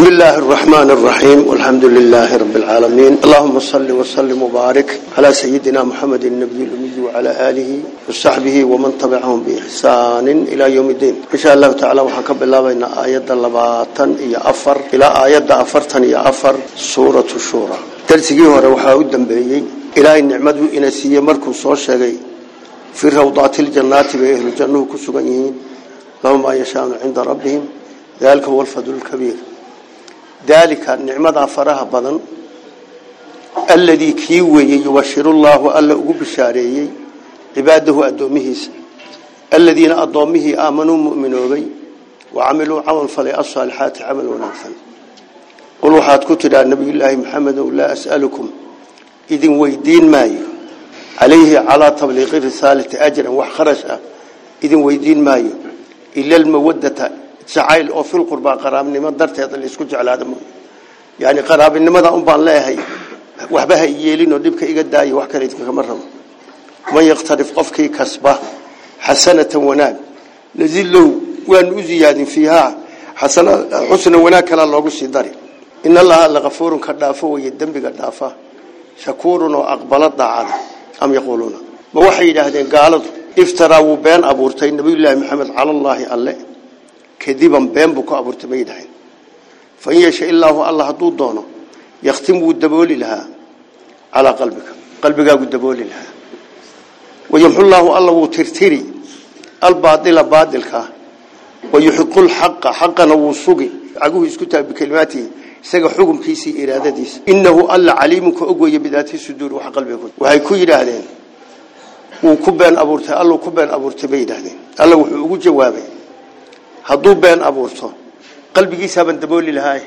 بسم الله الرحمن الرحيم والحمد لله رب العالمين. اللهم صل وسلم وبارك على سيدنا محمد النبي الأمي وعلى آله وصحبه ومن تبعهم بإحسان إلى يوم الدين. إن شاء الله تعالى وحكب الله بين آيات اللباطن إيا أفر إلى آيات أفرتن إيا أفر سورة الشورى. ترسيقه وروحاه الدنبيي. إلى النعمة إنسية مركز صوشي في روضات الجنات بأهل الجنة كسغنين لهم ما يشاءون عند ربهم. ذلك هو الفضل الكبير. ذلك النعمة فرها بدن الذي كيوي يبشر الله ألا أقول بشاريه عباده أدومهيس. الذين أدومه آمنوا مؤمنوا وعملوا عمل فلي الصالحات عمل ونفل. قلوا حاد كتر النبي الله محمد لا أسألكم. إذن ويدين ماي عليه على تبليغ رسالة أجرا وحخرشا إذن ويدين ماي إلا المودة jacayl oo fil qurbaa qaraabnimo darteed la isku jeclaado yani qaraabnimada un baan leeyahay waxba ha yeelin oo dhibka iga daayo wax kale kama rabo man yaqtarif qofkii kasba xasanatan wanaag nazillow waan u ziyaadin fiihaa xasana xusna wanaag kala loogu sii dari in allaha lagafuurun ka dhaafo weye dembiga dhaafa shakuurun oo aqbala daacada am yaquuluuna ma waxay yidhaahdeen gaaladu iftaraa wuu been abuurtay nabiyullaahi maxamed kadiban been buu ku abuurtay may fa yasha illaahu allah hadduu doono yakhtim wuu dabooli lahaa calaa qalbiga qalbigaagu dabooli lahaa. Wayamxu llaahu alla wuu tirtiri albaaila baailkaa wayuxiqu lxaqa xaqana wuu sugi. Caguhu isku taha bikelimaatihi isaga xukumkiisii iraadadiisa. Innahu alla caliimun ka og weeye bidaati suduur wax waxay ku yidhaahdeen wuu ku been abuurtay alluu ku been abuurtay bay yidhaahdeen. Alla wuxuu ugu jawaabay hadduu been abuurto qalbigiisaaban dabooli lahaay.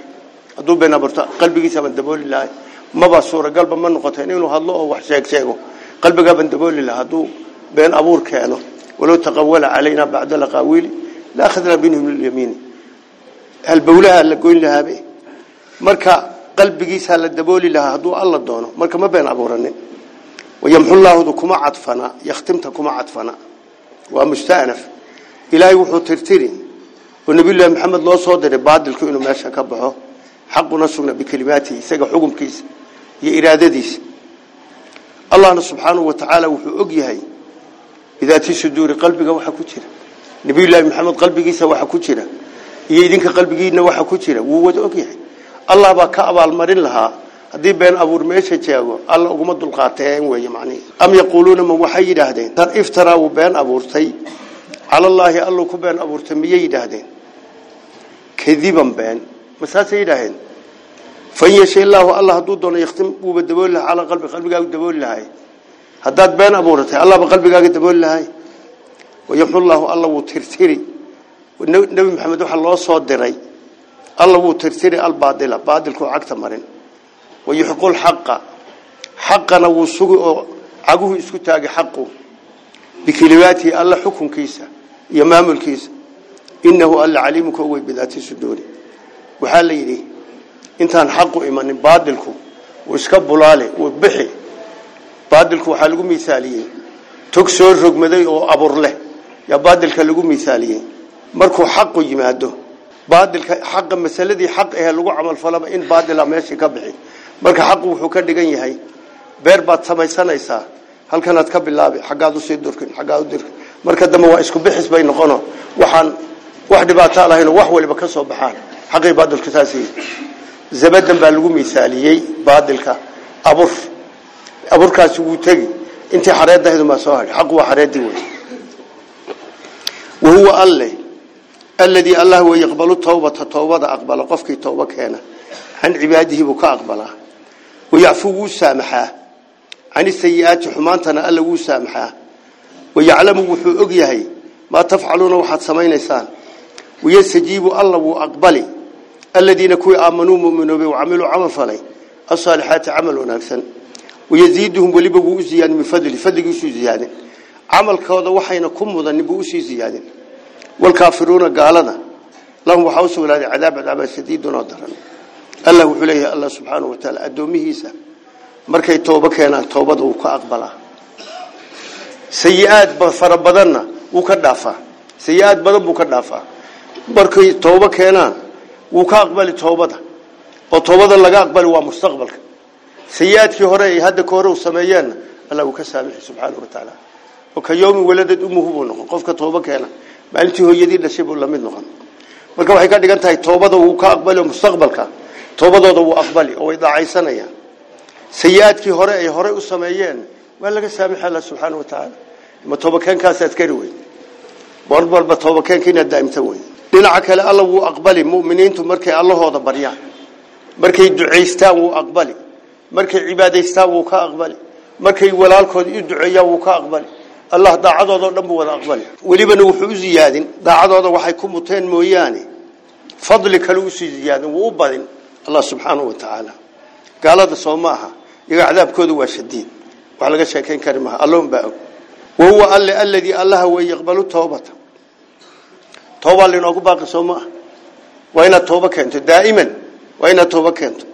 Hadduu been abuurto qalbigiisaaban dabooli lahaay. Maba suuragalba ma noqoteen inuu hadlo oo wax sheeg sheego. Qalbigaaban dabooli lahaa hadduu been abuur keeno. Walow taqawala calayna bacda laqaawiili la akhadnaa minhum lilyamiini halbowlaha la goyn lahaabe? Marka qalbigiisaa la dabooli lahaa hadduu alla doono marka ma been abuuranin. Wayamxullaahudu kuma cadfana yakhtimta kuma cadfana. Waa mustaanaf ilaahay wuxuu oo nabiyullaahi maxamed loo soo diray baadilku inuu meeshan ka baxo xaquna sugna bikelimaatihi isaga xukumkiisa iyo iraadadiisa. Allahna subxaanahu wa tacaala wuxuu og yahay bidaati suduuri qalbiga waxa ku jira. Nabiyullaahi maxamed qalbigiisa waxa ku jira iyo idinka qalbigiina waxa ku jira wuu wada og yahay. Allah baa ka abaalmarin lahaa haddii been abuur meesha jaago alla uguma dulqaateen weeye macnihi. Am yaquuluuna ma waxay yidhaahdeen tan iftaraa كذبا بين مساس يدهين فإن يشاء الله الله هدو دون يختم وبدبول له على قلب قلبك ودبول له هداد بين أبو رتي الله بقلبك ودبول له ويمحو الله الله وترتري والنبي محمد وحى الله صادري. الله وترتري الباطل باطل كو عقت مرين ويحق الحق حقنا وسوق عقوه إسكو تاغي حقه. بكلماته الله حكم كيسا يمام inahu alacaliimu ka ogey bidaati suduuri waxaa la yidhi intaan xaqu imanin baadilku uu iska bulaale uu bixi. Baadilku waxaa lagu miaaliyey tog soo rogmaday oo abur leh. Yaa baadilka lagu miaaliyey markuu xaqu yimaado baadilka xaqa masaladii xaq ahe lagu camalfalaba in baadila meeshii ka bixi. Marka xaqu wuxuu ka dhigan yahay beer baad samaysanaysaa halkanaad ka bilaabi xaggaad u sii durkin xaggaad udirkin marka dambe waa isku bixis bay noqono. Waxaan wax dhibaato lahayn wax waliba ka soo baxaan. Xaqii baadilka taasi. Zabadan baa lagu miisaaliyey baadilka. Abur. Aburkaasi wuu tegi. Intii xareedahaydu maa soo hadhay xaq waa xareedii wey. Wahuwa alle. Alladii allah wey yaqbalu tawbata. Tawbada aqbala. Qofkii tawba keena. Can cibaadihi buu ka aqbalaa wayacfu wuu saamaxaa. Can isayi'aati xumaantana alle wuu saamaxaa. Wayaclamu wuxuu og yahay maa tafcaluuna waxaad samaynaysaan? ويستجيب الله وأقبلي. الذين كوي آمنوا مؤمنوا به وعملوا عمل فلي الصالحات عملوا ناكسا ويزيدهم ولبقوا زيادة من فضل فضل يسو زيادة عمل كوضا وحينا كم مضن بوسي زيادة والكافرون قالنا لهم وحوسوا لهذا عذاب عذاب شديد ونظرا الله وحليه الله سبحانه وتعالى أدوميهيسا markay tooba keenaan toobada uu ka aqbalaa sayi-aad fara badanna wuu ka markay tooba keenaan wuu ka aqbali toobada oo toobada laga aqbali waa mustaqbalka sayiaadkii hore ay hadda ka hore u sameeyeenna allah uu ka saamixi subxaana wa tacaala oo ka yowmi waladad umuhu buu noqon qofka toobo keena maalintii hooyadii dhashay buu lamid noqon marka waxay ka dhigan tahay toobada wuu ka aqbali mustaqbalka toobadooda wuu aqbali oo way daacaysanayaan sayiaadkii hore ay hore u sameeyeen waa laga saamixi allah subxaana wa tacaala ma toobakeenkaas askari wey mar walba toobakeenka inaad daa'imta wey dhinaca kale alla wuu aqbali mu'miniintu markay allahooda baryaan markay ducaystaan wuu aqbali markay cibaadaystaan wuu ka aqbali markay walaalkood u duceeyaan wuu ka aqbali. Allah daacadooda dhan buu wada aqbali. Welibana wuxuu u ziyaadin daacadooda waxay ku muteen mooyaane. Fadli kale u sii ziyaadin wuu badin allah subxaanahu wa tacaala gaalada soo ma aha waa shadiid. Wax laga sheekayn kari maaha alloon baa og wahuwa alle alladii allaha yaqbalu toobata toobaa linoogu baaqi soo ma ah waa inaad toobo keento daa'iman waa inaad toobo keento.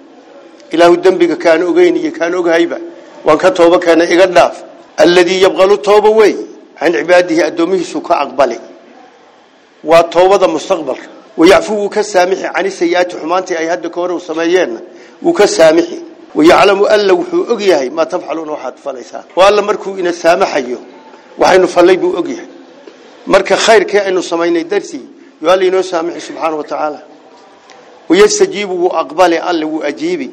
Ilaahu dembiga kaan ogeyn iyo kaan oghayba waan ka toobo keena iga dhaaf. Alladii yabqalu tooba wey can cibaadihi addoomihiisu ka aqbali. Waa toobada mustaqbalka. Wayacfu wuu ka saamixi cani sayiaati xumaantii ay hadda ka hore u sameeyeenna wuu ka saamixi. Wayaclamu alla wuxuu og yahay maa tafcaluuna waxaad falaysaan oo alla markuu ina saamaxayo waxaynu fallay buu og yahay marka khayrkii aynu samaynay dartii yo alla inoo saamixi subxaana wa tacaala wayastajiibu wuu aqbali alle wuu ajiibi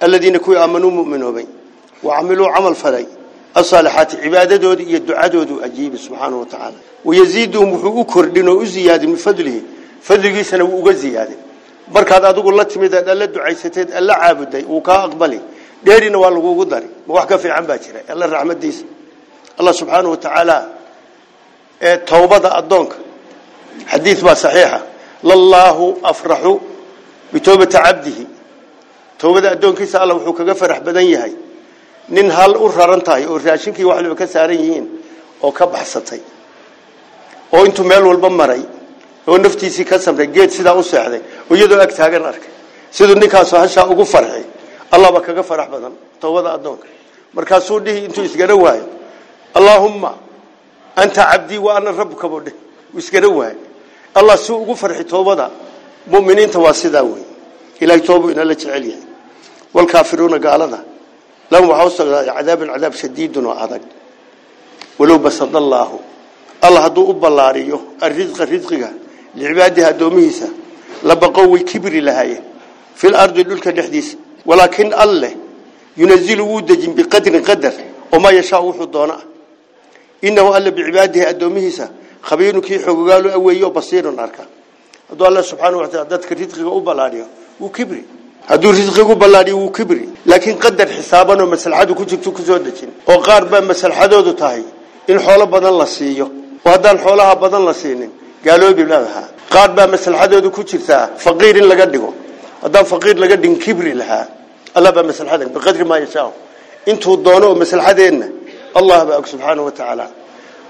aladiina kuwii aamanuu muminoobay wacamiluu camal falay asaalixaati cibaadadoodii iyo ducadooduu ajiibi subxaana wa tacaala wayaziiduhum wuxuu u kordhin oo u ziyaadin min fadlihi fadligiisana wuu uga ziyaadin markaad adigu la timid aad alla ducaysateed alla caabuday wuu kaa aqbali dheerina waa lagugu dari ma wax ka fiican ee towbada addoonka. Xadiid baa saxiixa. Lallaahu afraxu bitowbati cabdihi. Towbada addoonkiisa alla wuxuu kaga farax badan yahay. Nin hal u raran tahay oo raashinkii waxliba ka saaran yihiin oo ka baxsatay oo intuu meel walba maray oo naftiisii ka samray geed sidaa u seexday oo iyadoo ag taagan arkay. Siduu ninkaasoo hashaa ugu farxi allahba kaga farax badan towbada addoonka. Markaasuu dhihi intuu isgara waayo allaahumma أنت عبدي وأنا ربك بودي ويسكروه الله سوء غفرح توبة مؤمنين تواسي داوي إلهي توبوا إن الله تعالي يعني. والكافرون قال هذا. لهم وحوصل عذاب العذاب شديد وعذاب. ولو بسط الله. الله هدو أبا لاريه الرزق الرزق لعبادها دوميسا لبقوا الكبر لهاي. في الأرض اللي لك نحديث ولكن الله ينزل ودج بقدر قدر. وما يشاء وحضانه inahu alla bicibaadihi addoomihiisa khabiirun kii xogogaalu aweeyo basiirun arka hadduu alla subxaana wa taala dadka risqiga u ballaariyo wuu kibri hadduu risqigu ballaadhiyo wuu kibri laakiin qadar xisaaban oo maslaxadu ku jirto kusoo dejin oo qaar baa maslaxadoodu tahay in xoolo badan la siiyo oo haddaan xoolaha badan la siinin gaaloobi lahaa qaar baa maslaxadoodu ku jirtaa faqiir in laga dhigo kibri allah baa og subxaana wa tacaala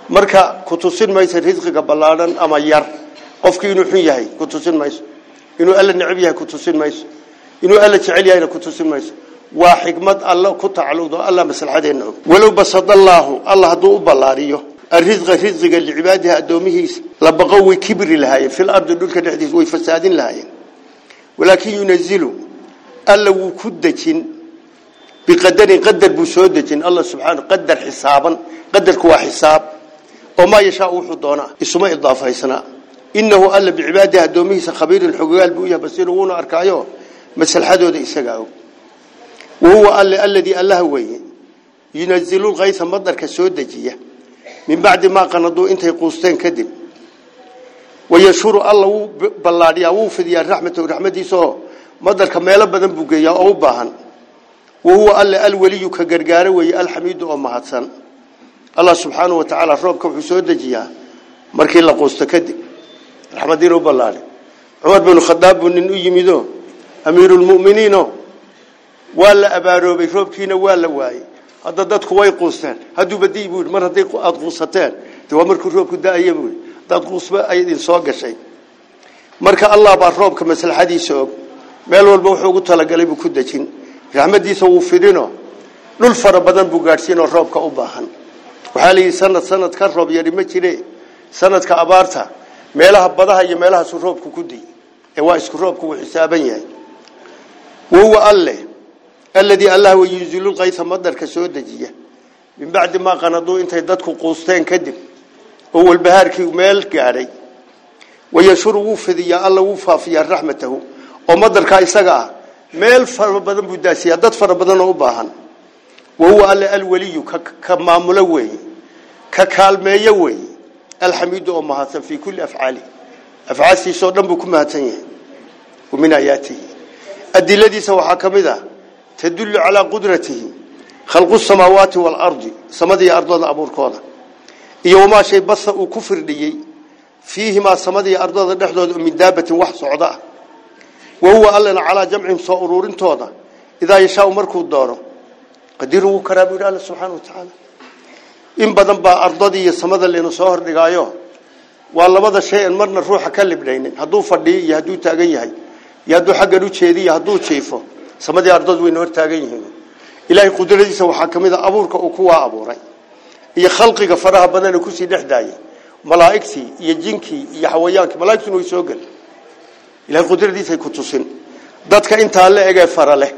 marka ku tusin mayso risqiga ballaadhan ama yar qofkii inuu xun yahay ku tusin mayso inuu alla necab yahay ku tusin mayso inuu alla jecel yahayna ku tusin mayso waa xikmad alla ku tacalluqdo alla maslaxadeena og walow basadallaahu alla hadduu u ballaariyo الرزق رزق لعبادها أدومهيس لبقوا كبر لهاي في الأرض دولك نحدث ويفساد لهاي ولكن ينزل ألا وكدة بقدر biqadarin qadar buu soo dejin. Alla subxaana qadar xisaaban qadarku waa xisaab. Oo maa yashaa wuxuu doonaa? Isuma idaafaysnaa inahu alla bicibaadihi addoomihiisa khabiirin xogogaal buu yahay basiir wuuna arkaayo masalxadooda isagaa og wahuwa alle alladii allaha weeye. Yunazilu lkaysa madarka soo dejiya. Min bacdi maa qanaduu intay quusteen kadib. Wayashuru alla wuu ballaadhiyaa wuu fidiyaa raxmatahu raxmadiisaoo madarka meelo badan buu geeyaa سبحانه وتعالى روبك وحو سو دجيا markii la qoosto kadib raxmadiin u balaale Umar bin Khattab nin u yimido amirul mu'miniin wala abaarobay roobkiina waa la waayay hadda dadku way quusteen hadduu badii buu mar haday aad quusateen waa markuu roobku daayay buu dad quusba ay idin soo gashay marka allah baa roobka maslaxadiisa og meel walba wuxuu ugu talagalay buu ku dajin raxmadiisa wuu fidino dhul fara badan buu gaadhsiin oo roobka u baahan waxaa la yidhi sanad sanad ka roob yari ma jire sanadka abaarta meelaha badaha iyo meelahaasuu roobku ku diy ee waa isku roobku xisaaban yahay wahuwa alle alladii allah wayunzilu lqaysa madarka soo dejiya min bacdi maa qanaduu intay dadku quusteen kadib oo walbahaarkii meel gaadhay wayashuru wuu fidiyaa alla wuu faafiyaa raxmatahu oo madarkaa isaga ah meel fara badan buu daasiyaa dad fara badan oo u baahan wahuwa alle alweliyu ka maamulo weeye ka kaalmeeyo weeye alxamiidu oo mahadsan fii kulli afcaalihi afcaashiisoo dhan buu ku mahadsan yahay wa min aayaatihi adiladiisa waxaa ka mid ah tadullu calaa qudratihi khalqu samaawaati waalardi samadii ardooda abuurkooda iyo wamaa shay basa uu ku firdhiyey fiihimaa samadii ardooda dhexdooda min daabatin wax socda ah alla subxaana wa tacaala in badan baa ardadii iyo samada layna soo hordhigaayo waa labada shay aan marna ruuxa ka libdhaynin hadduu fadhiyo iyo hadduu taagan yahay iyo hadduu xaggan u jeediyo hadduu jiifo samadii ardadu wayna hor taagan yihiin ilaahay qudradiisa waxaa ka mid a abuurka uu kuwaa abuuray iyo khalqiga faraha badan ee kusii dhex daayay malaa'igtii iyo jinkii iyo xawayaankii malaa'igtuna way soo gel ilahay qudradiisay ku tusin dadka intaa la egee fara leh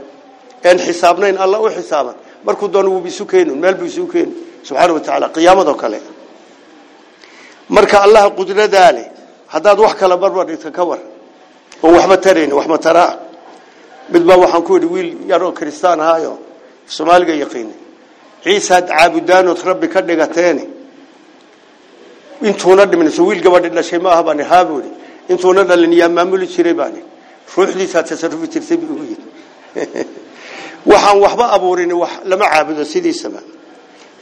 een xisaabnayn alla u xisaaban markuu doono wuu isu keenu meel buu isu keenu subxaana wa tacaala qiyaamado kale marka allaha qudradaa leh haddaad wax kala barbar dhigta ka war oon waxba tarayn waxma taraa mid baa waxaan ku idhi wiil yar oo kristaan ahaayo soomaaliga yaqiina ciisaad caabudaanood rabbi ka dhigateene intuuna dhiminayso wiil gabadhi dhashay ma aha baan haa buuri intuuna dhalin yaa maamuli jiray baan ruuxdiisaa tasarufi jirtay buu ugu waxaan waxba abuurin wax lama caabudo sidiisaba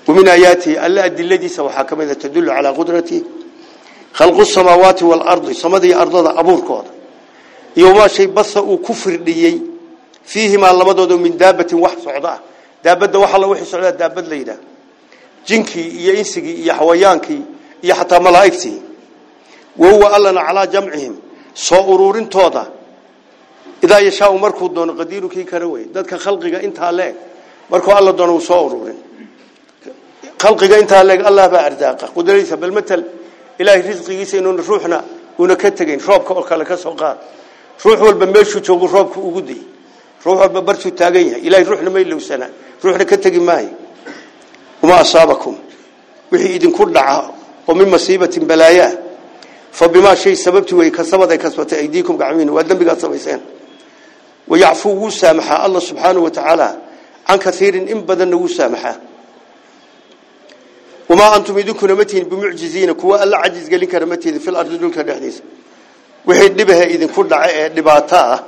ومن آياته ألا أدلتي سوى حكمة تدل على قدرته خلق السماوات والأرض. سمدي أرض أبور كود يوم شيء بس وكفر لي فيهما لمدود من دابة وحش صعداء دابة وح الله وحي صعداء دابة ليلة جنكي يا إنسكي يا حويانكي يا حتى ملائكتي. وهو ألنا على جمعهم صورور توضا إذا يشاء مركو دون قدير كي كروي ذاتك خلقك انت عليك مركو الله دون صورورين خلقك انت لك الله با ارزاقه قدريسه بالمثل الهي رزقيسه انه روحنا walba meeshu joogo roobku ugu day ruux walba bartu taagan yahay ilaahay ruuxna ma ilowsana ruuxna ka tagi maayo uma asaabakum wixii idin ku dhaca oo min masiibatin balaaya shay sababti way kasabada kasbatay aydiikum gacmiin waa dambiga sameeyeen ويعفو وسامحا الله سبحانه وتعالى عن كثير إن بدن وسامحا وما أنتم إذنكم نمتين بمعجزين. كوا ألا عجز قال لك نمتين في الأرض دولك الحديث وحيد نبها إذن كل نباتا.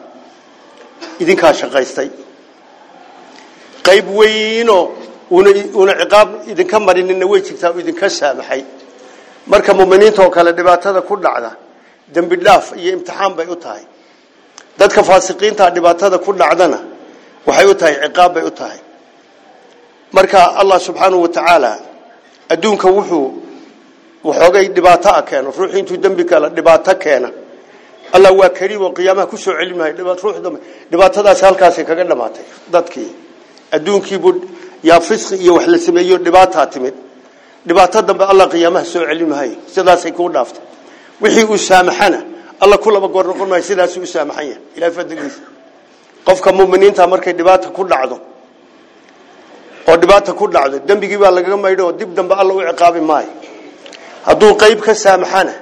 إذن كان شقايستي قيب وينو؟ una ciqaab idin ka marinina way jirtaa marka muuminiinta oo kale dhibaatada ku dhacda dambi dhaaf iyo imtixaan bay u tahay. Dadka faasiqiinta dhibaatada ku dhacdana waxay u tahay ciqaab bay u tahay. Marka Allah subhanahu wa ta'ala adduunka wuxuu waxoogay dhibaato ah keeno ruux intuu kala dhibaato keena. Allah waa kariim oo qiyaamaha ku soo celinay dhibaato ruux dambe dhibaatadaas halkaas kaga dhamaatay dadkii. Adduunkii buu yaa fisqi iyo wax la sameeyo dhibaato timid dhibaato dambe Allah qiyaamaha soo celinay sidaas ay ku dhaaftay wixii uu saamaxana Allah kulaba goor noqon maayo sidaas uu saamaxaya ilaa fadligiisa qofka muuminiinta markay dhibaato ku dhacdo oo dhibaato ku dhacdo dambigii baa lagaga maydho dib dambe alla u ciqaabi maayo hadduu qayb ka saamaxana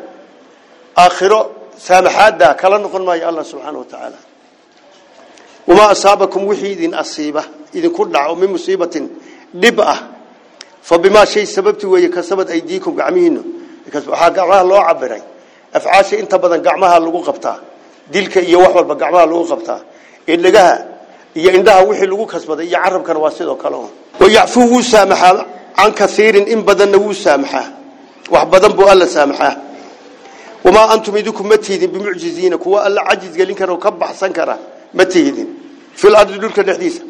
aakhiro saamaxaada kala noqon maayo allah subxaanahu wa tacaala wamaa asaabakum wixii idin asiiba idinku dhaco min musiibatin dhib ah sababti weeye kasabad aydiikum gacmihiinu waxaa gacmaha loo cabiray afcaasha inta badan gacmaha lagu qabtaa dilka iyo wax walba gacmaha lagu qabtaa indhagaha iyo indhaha wixii lagu kasbaday iyo carabkana waa sidoo kale ويعفو وسامحا عن كثير إن بدن وسامحا وحبدن بو الله سامحا وما أنتم إذكم متهدين بمعجزين كوا الله عجز قال لك وكبح سنكرا متهدين في الأرض دولك الحديثة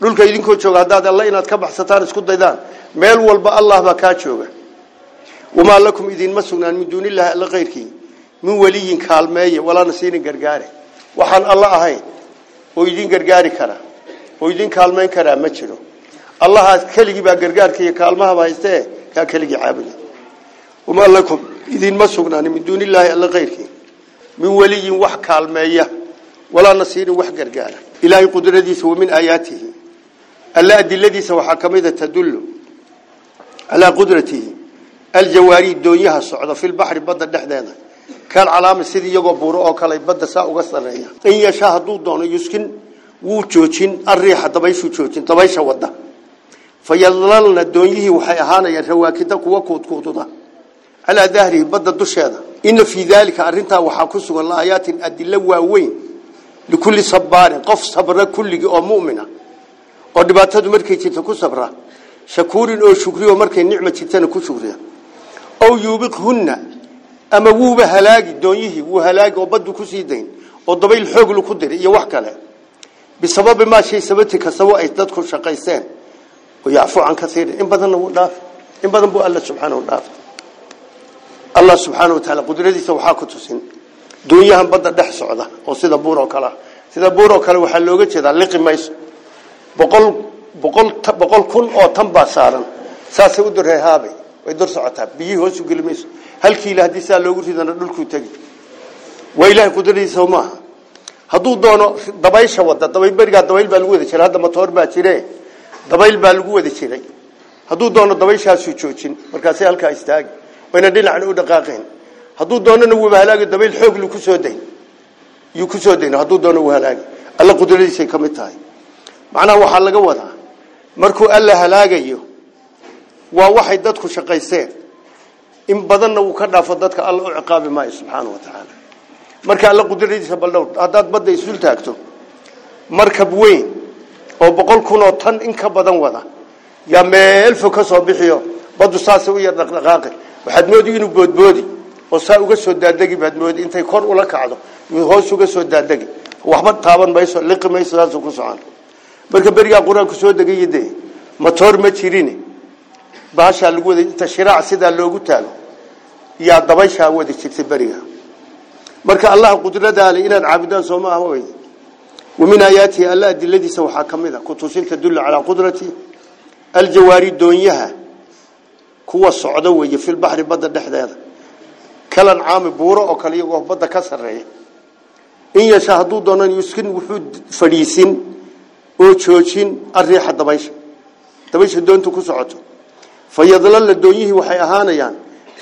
دولك إذنكو تشوغ هداد الله إناد كبح ستار اسكو ديدان ميل والبا الله بكا تشوغ وما لكم إذن مسونا من دون الله إلا غيرك من ولي كالمية ولا نسير قرقاري وحان الله هاي وإذن قرقاري كرا وإذن كالمين كرا ما تشلو الله كلجي بقرقارك يا كالمها بايسته ككلجي عابد وما لكم إذن ما سقنا من دون الله إلا غيرك min waliyin wax kaalmeeya walaa nasiirin wax gargaara. Ilaahay qudradiisa wa min aayaatihi. ألا الذي سوى حكمه تدل على قدرته. الجواري الدنيها الصعود في البحر بدل نحن كان علام السيد يقبره أو كان يبدل ساء وقصر إن يشاهدوا دون يسكن وجوشين الريحة طبيش وجوشين طبيش ودا. فيضلل الدنيه وحيهانا يرواكدك وكوت كوتنا على ذهره بدل دوش هذا إن في ذلك أرنتها وحاكسه والآيات آيات أدلوا وين لكل صبار قف صبر كل مؤمنة oo dhibaatadu markay jirta ku sabra shakuurin oo shukriyo markay nicma jirtana ku shukriya ow yuubiqhunna ama wuuba halaagi doonyihii wuu halaagi oo baddu kusii dayn oo dabayl xooglu ku diri iyo wax kale bisababi maa shay sababti kasabo ay dadku shaqaysteen ويعفو عن كثير إن بدن وداف إن بدن بو الله سبحانه وداف الله سبحانه وتعالى قدرتي سوحاك تسين دنيا هم بدن دح سعودة وسيدا بورو كلا سيدا بورو كلا وحلوجة كذا لقي مايس بقول بقول بقول كن أو تنبا سارن boqol boqol boqol kun oo tan saaran. Saasay u durreehaabe way dur socotaa. Biyihii hoosu geli mayso halkiila haddii saa loogu ridana dhulkuu tegi waa ilaahay qudradiisa maaha. Hadduu doono dabaysha wada dabayl berigaa dabayl baa lagu wada jiray. Hadda matoor baa jire. Dabayl baa lagu wada jiray. Hadduu doono dabayshaasuu joojin. Markaasay halkaa istaagi. Wayna dhinacna u dhaqaaqeen. Hadduu doonana wuu halaagi dabayl xoog lu ku soo dayn. Yuu ku soo dayn. Hadduu doono wuu alla qudradiisay ka tahay macnaha waxaa laga wadaa markuu alla halaagayo waa waxay dadku shaqaysteen in badanna wuu ka dhaafo dadka alla u ciqaabi maayo subxaana wa tacaala marka alla qudradiisa baldhowr haddaad badda isul taagto markab weyn oo boqol kun oo tan in ka badan wada yaa meel fog ka soo bixiyo baddu saasay u yar dhaqdhaqaaqi. Waxaad moodi inuu boodboodi oo saa uga soo daadegi baad moodi intay kor ula kacdo hoos uga soo daadegi. Waxba taaban mayso liqi mayso saasuu ku socon marka berigaa qur-aanku soo degay dee matoor ma jirin baashaa lagu wada inta shiraac sidaa loogu taago yaa dabayshaa wada jirtay beriga marka allaha qudradaale inaad caabudaan soo ma ah wey ومن آياته الله أدلتي سوى حكمها كتوسين تدل على قدرتي الجواري دونيها كوا الصعدوية في البحر بدأ دحدادا كلا عام بورا أو كلا يقوه بدأ كسر إن يشاهدوا دونا يسكن وحود فريسين أو تشوشين الريح الدبيش. دبيش دونتو كسعته فيظلل الدونيه وحي أهانيان.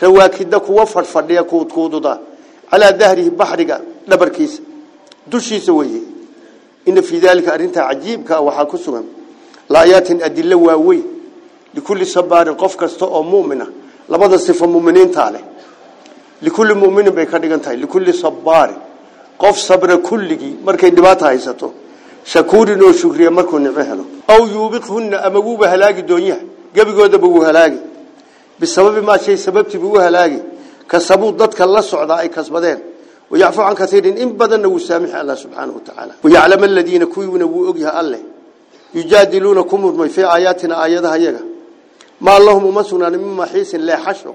رواكدا كوا فرفرديا كود كودودا على ظهره بحرق لبركيس. دوشي سويه. إن في ذلك أرنت عجيب كأوحى كسوهم لآيات أدلة واوي. لكل صبار قف كستو مؤمنة. لبدا صفة مؤمنين تعالى لكل مؤمن بيكادغان تاي. لكل صبار قف صبر كله markay dhibaato haysato shakuurin oo shukriya markuu nicmo helo aw yubiqhunna ama uu halaagi doonyaha gabigooda buu halaagi bisababi ma shay sababti buu halaagi kasabu dadka la socda ay ويعفو عن كثير إن بدنا وسامح الله سبحانه وتعالى. ويعلم الذين كويون وأجها الله. يجادلونكم في آياتنا آياتها يجا ما اللهم مسنا مما حيس لا حشر.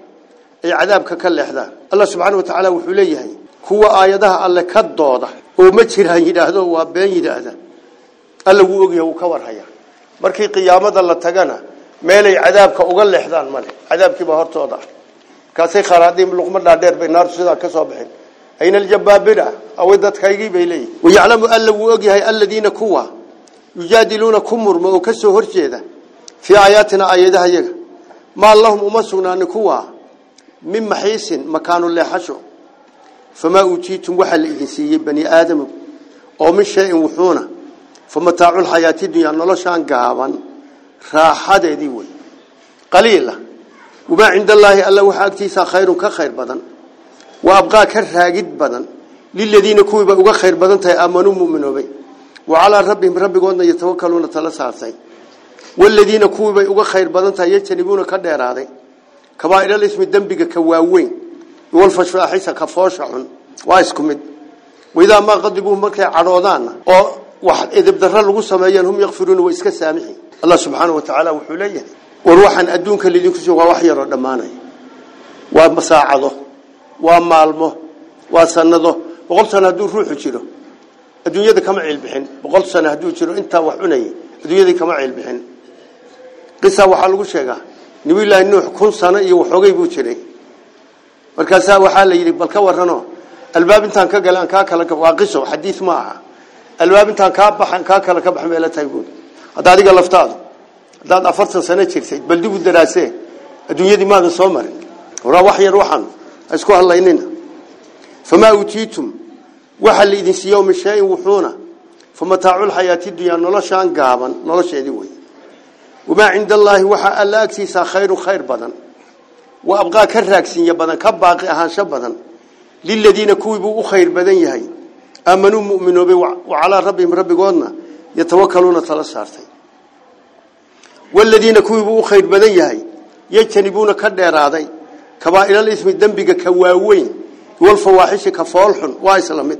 أي عذاب ككل إحدى الله سبحانه وتعالى وحليه هو آياتها الله كالضوضة ومتشر هيدا هذا وبين هذا الله وأجها وكور هيا مركي قيامة الله تجانا مالي عذاب كأقل إحدى مالي عذاب كبهر توضع كاسي خراديم لقمة نادر بنار سيدا كصابحين أين الجبابرة أو ذات كيجي بيلي ويعلم ألا وجه الذين كوا يجادلون كمر ما وكسو هرجيدا في آياتنا آياتها يجا ما اللهم أمسونا نكوا من محيس مكان الله حشو فما أوتيتم وحل إنسي بني آدم أو من شيء وحونا فما تعول حياتي الدنيا نلاشان جاهبان راحة ديون قليلة. وما عند الله إلا وحاجتي سخير كخير بدن. وأبقى كرهاجد بدن. للذين كوي بقى خير بدن تأمنوا منو بي. وعلى ربهم رب قلنا يتوكلون ثلاث ساعات والذين كوي بقى خير بدن تيجتنبون كده راضي كبا إلى الاسم الدنبج كواوين والفش في أحيسا كفاشعون وايسكمد وإذا ما قدبوه مكة عرضان أو wax edeb darra lagu sameeyaan hum yaghfiruna wa iska saamixi. Allah subhanahu wa ta'ala wuxuu leeyahay waruuxan adduunka lidinku soo waa wax yar oo dhamaanay waa masaacado waa maalmo waa sanado boqol sano hadduu ruuxu jiro adduunyada kama ciil bixin boqol sano hadduu jiro intaa wax cunayay adduunyada kama ciil bixin qisa waxaa lagu sheegaa nabiyullaahi nuux kun sano iyo waxoogay buu jiray. Markaasaa waxaa la yidhi bal ka albaab intaan ka galaan kaa kala waa qiso xadiis ma aha الواب انت كاب حن كاكل كاب حن بيلات هيقول هذا دي قال افتاد ده افترس سنة شيء بلدي بود دراسة. الدنيا دي ما ده صومر وروح يروحن أسكو الله يننا فما وتيتم وحل إذا سيوم الشيء وحونا. فما تعول حياتي الدنيا. نلاشان قابا نلاش يدوي وما عند الله وحى الله أكسيسا خير وخير بدن. وأبغى كرر أكسين يبنا كباقي أهان بدن. للذين كويبوا خير بدن يهين آمنوا مؤمنوا به وعلى ربهم رب قولنا يتوكلون تلسارتين والذين كويبوا خير بذيهاي يجتنبون كدير هذا كبا إلى الإثم الدنبق كواوين والفواحش كفالح وإسلامت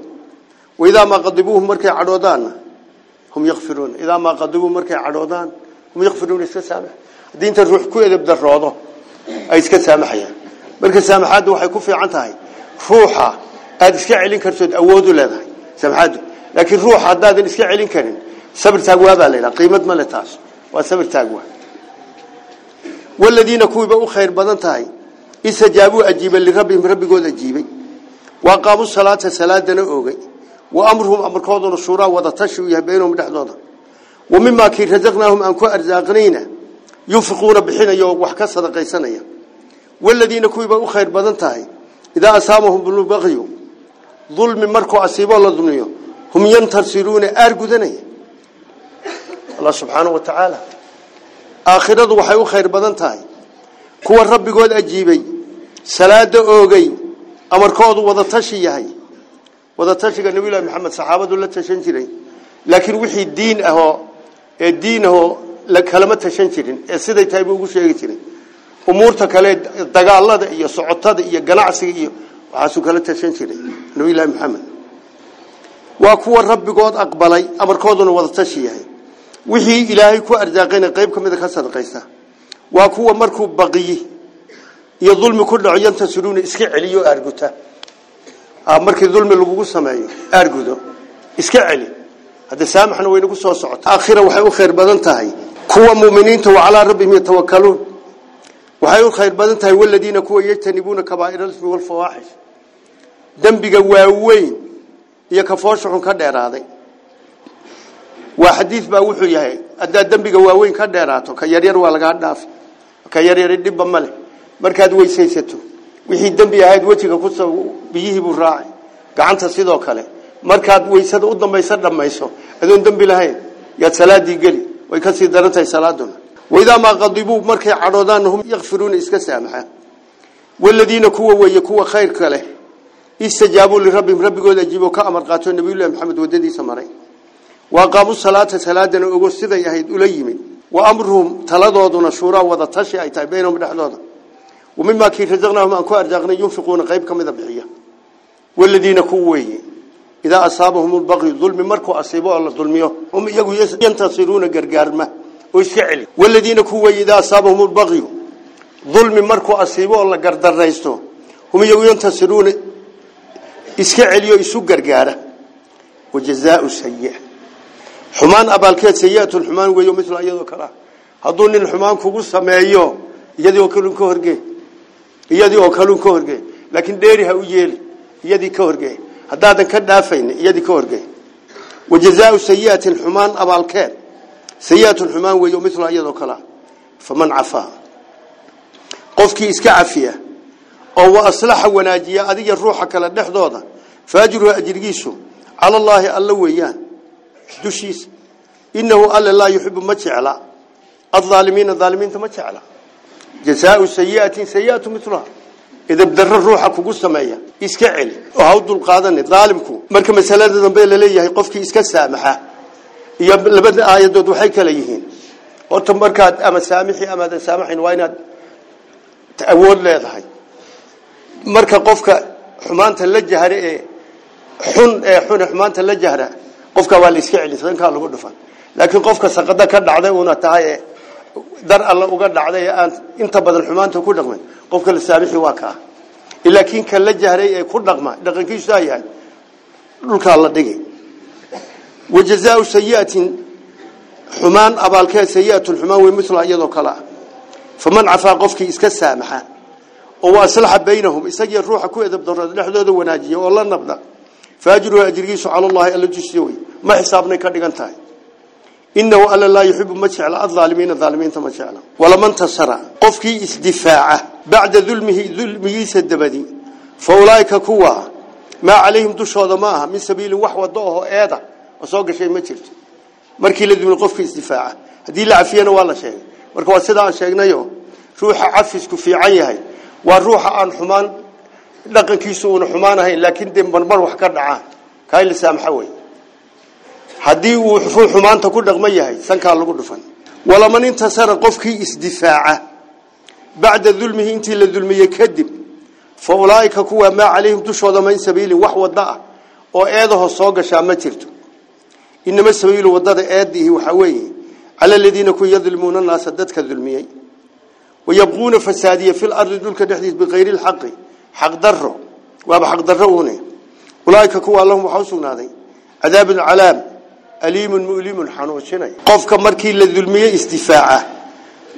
وإذا ما قدبوهم مركي عرودان هم يغفرون. إذا ما قدبوهم مركي عرودان هم يغفرون. إسكسامح دين تروح كويد بدا الرواضة أي إسكسامح مركي سامحات دوحي كوفي عن تهي روحة أدسكع لين كرسود أودو لذلك karin sabir taagwaa baa la yidhaha qiimad male taas waa sabir taagwaa waladiina kuwiiba u khayr badan tahay istajaabuu ajiiba lirabbihim rabbigood ajiibay wa qaamuu salaata salaadana oogay wa amruhum amarkooduna shuuraa wada tashi u yahay baynahum dhexdooda wa mimaa kii rasaqnaahum aan ku arsaaqnayna yunfiquuna bixinayo wax ka sadaqaysanaya waladiina kuwiiba u khayr badan tahay idaa asaabahum bulbaqyu dulmi markuu asiiboo la dulmiyo hum yantasiruuna aar gudanaya allah subxaanahu wa tacaala aakhiradu waxay u khayr badan tahay kuwa rabbigood ajiibay salaada oogay amarkoodu wada tashi yahay wada tashiga nabiyullaahi maxamed saxaabadu la tashan jiray laakiin wixii diin ahoo ee diin ahoo kalama tashan jirin ee siday tahay buu ugu waxaasuu kala tashan jiray nabiyullaahi maxamed waa kuwa rabbigood aqbalay amarkooduna wada tashi yahay wixii ilaahay ku arsaaqayna qayb ka mida ka sadaqaysta waa kuwa markuu baqiyi iyo dulmi ku dhaco yantasiruuna iska celiyo aarguta markii dulmi lagugu sameeyo aargudo iska celi hadda saamaxna waynagu soo socota aakhira waxay u khayr badan tahay kuwa mu'miniinta wa calaa rabbihim yatawakkaluun waxay u khayr badan tahay waladiina kuwa yajtanibuuna kabaa'ira al-ismi wal fawaaxish dambiga waaweyn iyo kafoosha xun ka dheeraaday waa xadiis baa wuxuu yahay haddaa dembiga waaweyn ka dheeraato ka yaryar waa lagaa dhaafi ka yaryari dhibba ma leh markaad weysaysato wixii dembi ahayd wejiga ku biyihii buu raacay gacanta sidoo kale markaad weysada u dambaysa dhammayso adoon dembi lahayn yaad salaadii geli way ka sii daran salaaduna waidaa maa qadibuu markay cadhoodaanna hum yakfiruuna iska saamaxaan waladiina kuwa weeye kuwa khayrka leh istajaabuu lirabbihim rabbigood ajiiboo ka amar qaato nabiyullahi maxamed wadadiisa maray waaqaamu salaata salaadana ogo siday ahayd ula yimid wa amruhum taladooduna shuuraa wada tashi ay tahay dhexdooda wa mimaa kii rasaqnaahum aan ku arsaaqnay yunfiquuna qayb ka mida bixiya waladiina kuwa weeye idaa asaabahum lbaqyu dulmi markuu asiibo oo la dulmiyo hum iyagu yantasiruuna gargaarma oo iska celi waladiina kuwa weeye idaa asaabahum lbaqyu dulmi markuu asiibo oo la gardaraysto hum iyagu yantasiruuna iska celiyo isu gargaara wajazaau sayi xumaan abaalkeed sayiatun xumaan weeyo mila iyadoo kale hadduu nin xumaan kugu sameeyo iyadii oo kalun ka horgee iyadii oo kalun ka horgee laakiin dheeri ha u yeeli iyadii ka horgee haddaadan ka dhaafayn iyadii ka horgee wajazaau sayiatin xumaan abaalkeed sayiatun xumaan weeyo mila iyadoo kale faman cafaa qofkii iska cafiya oo wa aslaxa wanaajiya adiga ruuxa kale dhexdooda faajruhu ajrigiisu cala allaahi alla weeyaan dushiisa inahu alla laa yuxibu ma jecla aaalimiina aalimiinta ma jecla jazaau sayiatin sayiatu miluha idabdaro ruuxa kugu sameeya iska celi oo ha u dulqaadan aalimku marka masalada dambe laleeyahay qofkii iska saamaxa iyo labada aayadood waxay kala yihiin horta markaad ama saamixi amaadan saamaxin waa inaad awood leedahay marka qofka xumaanta la jahre ee xun ee xun xumaanta la jahra qofka waa la iska celi sanka lagu dhufan. Laakiin qofka saqada ka dhacday una tahay dar alla uga dhacday aan inta badan xumaanta ku dhaqmin qofka la saamixi waa ka laakiin kan la jahray ee ku dhaqma dhaqankiisu yahay dhulka la dhigay wajazaa'u sayi'atin xumaan abaalkeed sayi'atun xumaan way misla iyadoo kala. Faman cafaa qofkii iska saamaxa waa aslaxa baynahum isagii ruuxa ku edab darro dhexdooda wanaajiya oo la nabda faajiruhu ajrigiisu cala allahi alla tusiyo wey ma xisaabnay ka dhigan tahay innahu alla laa yuxibu ma jecla adaalimiina daalimiinta ma jecla walaman tasara qofkii isdifaaca bacda dulmihi dulmigiisa dabadi fa ulaa'ika kuwa maa calayhim dushooda ma aha min sabiilin wax wado oo eeda oo soo gashay ma jirto markii la dulmi qofkii dee marmar wax ka dhacaan kaa la saamaxa wey haddii uu xumaanta ku dhaqman yahay sankaa lagu dhufan walaman intasara qofkii isdifaaca bacda dulmihi intii la dulmiyey kadib fa ulaaika kuwa maa calayhim dushooda min sabiilin wax wada ah oo eedaho soo gashaa ma jirto inama sabiilu wadada eedihi waxaa weeye cala aladiina ku yadlimuuna naasa dadka dulmiyey xaq daro waaba xaq daro uune ulaaika kuwa lahum waxaa usugnaaday cadaabun calaam aliimun mulimun xanuujinay qofka markii la dulmiyey isdifaaca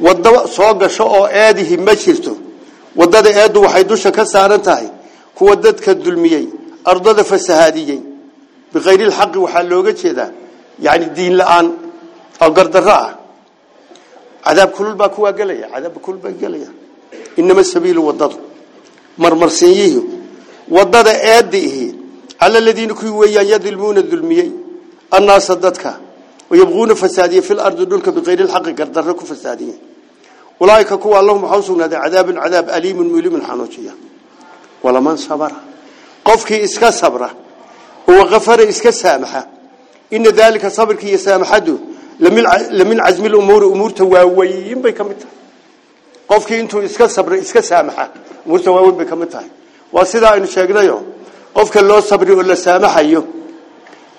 wada soo gasho oo eedihi ma jirto wadada eedu waxay dusha ka saaran tahay kuwa dadka dulmiyey ardada fasahaadiyey bikayri lxaqi waxaa looga jeedaa yani diin la-aan oo gardarro ah عذاب كل باكو قليا عذاب كل با قليا. إنما السبيل وضد مرمرسيه وضد آده على الذين كي ويا يذلمون الذلمي الناس ضدك ويبغون فسادية في الأرض دولك بغير الحق قردرك فسادية. أولئك كوا اللهم حوصون هذا عذاب عذاب أليم مليم حانوشية ولمن صبر. قفك إسكا صبره. وغفر إسكا سامحة. إن ذلك صبرك يسامح دوه لمن عزم الأمور أمور تواويين بكمتها قف كي أنتو إسكا صبر إسكا سامحة. أمور تواويين بكمتها وصدا إن شاكنا يوم قف الله صبر ولا سامحة يوم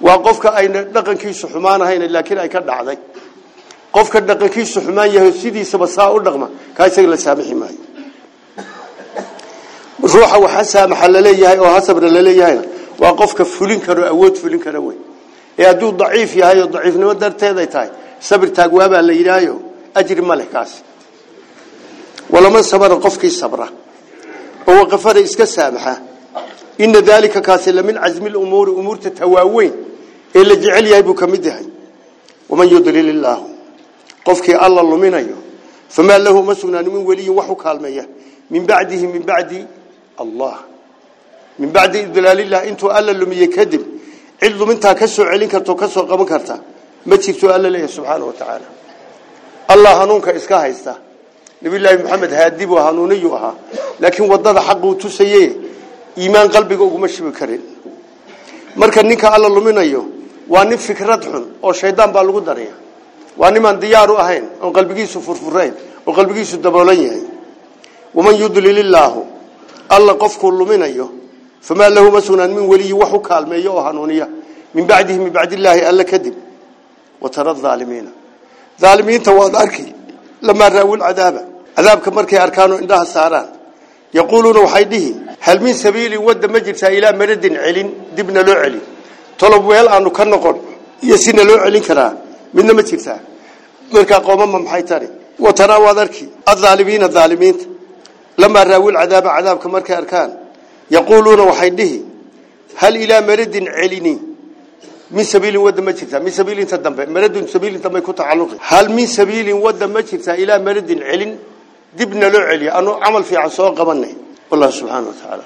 وقف كي نقن كي سحمان هين لكن أي كرد عضي قف كي نقن كي سحمان يهو سيدي سبساء النغمة. كي سيقل سامحي ماي. روحه وحسامح للي يهي وحسبر للي يهي وقف كي فلين كرو أود فلين كرو أود ee hadduu daciif yahay oo daciifnimo darteed ay tahay sabir taagwaabaa la yidhaayo ajri ma leh kaasi walaman sabara qofkii sabra oo waqafara iska saamaxa ina daalika kaasi lamin casmi lumuuri umuurta tawaaweyn ee la jecel yahay buu ka mid yahay waman yudlil illaahu qofkii alla luminayo famaa lahu ma sugnaan min weliyin wax u kaalmeeya min bacdihi min bacdi allah min bacdi idlaalillah intuu alla lumiye kadib cid lumintaa ka soo celin karta oo ka soo qaban karta ma jirto alla leeyahay subxaana wa tacaala allah hanuunka iska haysta nabiyullaahi maxamed haadi buu hanuuniyu ahaa laakiin wadada xaquu tusaye iimaan qalbiga uguma shibi karin marka ninka alla luminayo waa nin fikrad xun oo shaydaan baa lagu daraya waa nimaan diyaar u ahayn oon qalbigiisu furfurayn oo qalbigiisu daboolan فما له مسنن من ولي وحو كالميه وهنونيه من بعده من بعد الله ألا كذب. وترى الظالمين. ظالمين تواداركي لما رأوا العذاب. عذاب كمركي اركانو عندها ساران يقولون وحيده هل من سبيل ود مجلسة إلى مرد علن دبن لو طلبوا طلب ويل انو كنقون يسين لو علن كرا. من مجلس مركا قوما ما مخاي وترى واداركي الظالمين الظالمين. لما رأوا العذاب عذاب كمركي أركان. يقولون وحده هل إلى مرد علني؟ من سبيل ود مجلسة من سبيل تدمب مرد سبيل تدمب كت علقة هل من سبيل ود مجلسة إلى مرد علن؟ دبنا له علي أنه عمل في عصا قبلنا. والله سبحانه وتعالى.